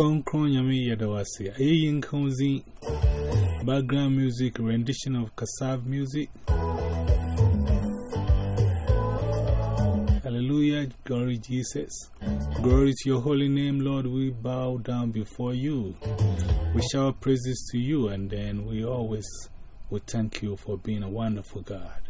Concron Yami Yadawasi, Ayin Konzi, background music, rendition of Kassav music. Hallelujah, glory Jesus. Glory to your holy name, Lord. We bow down before you. We shower praises to you, and then we always will thank you for being a wonderful God.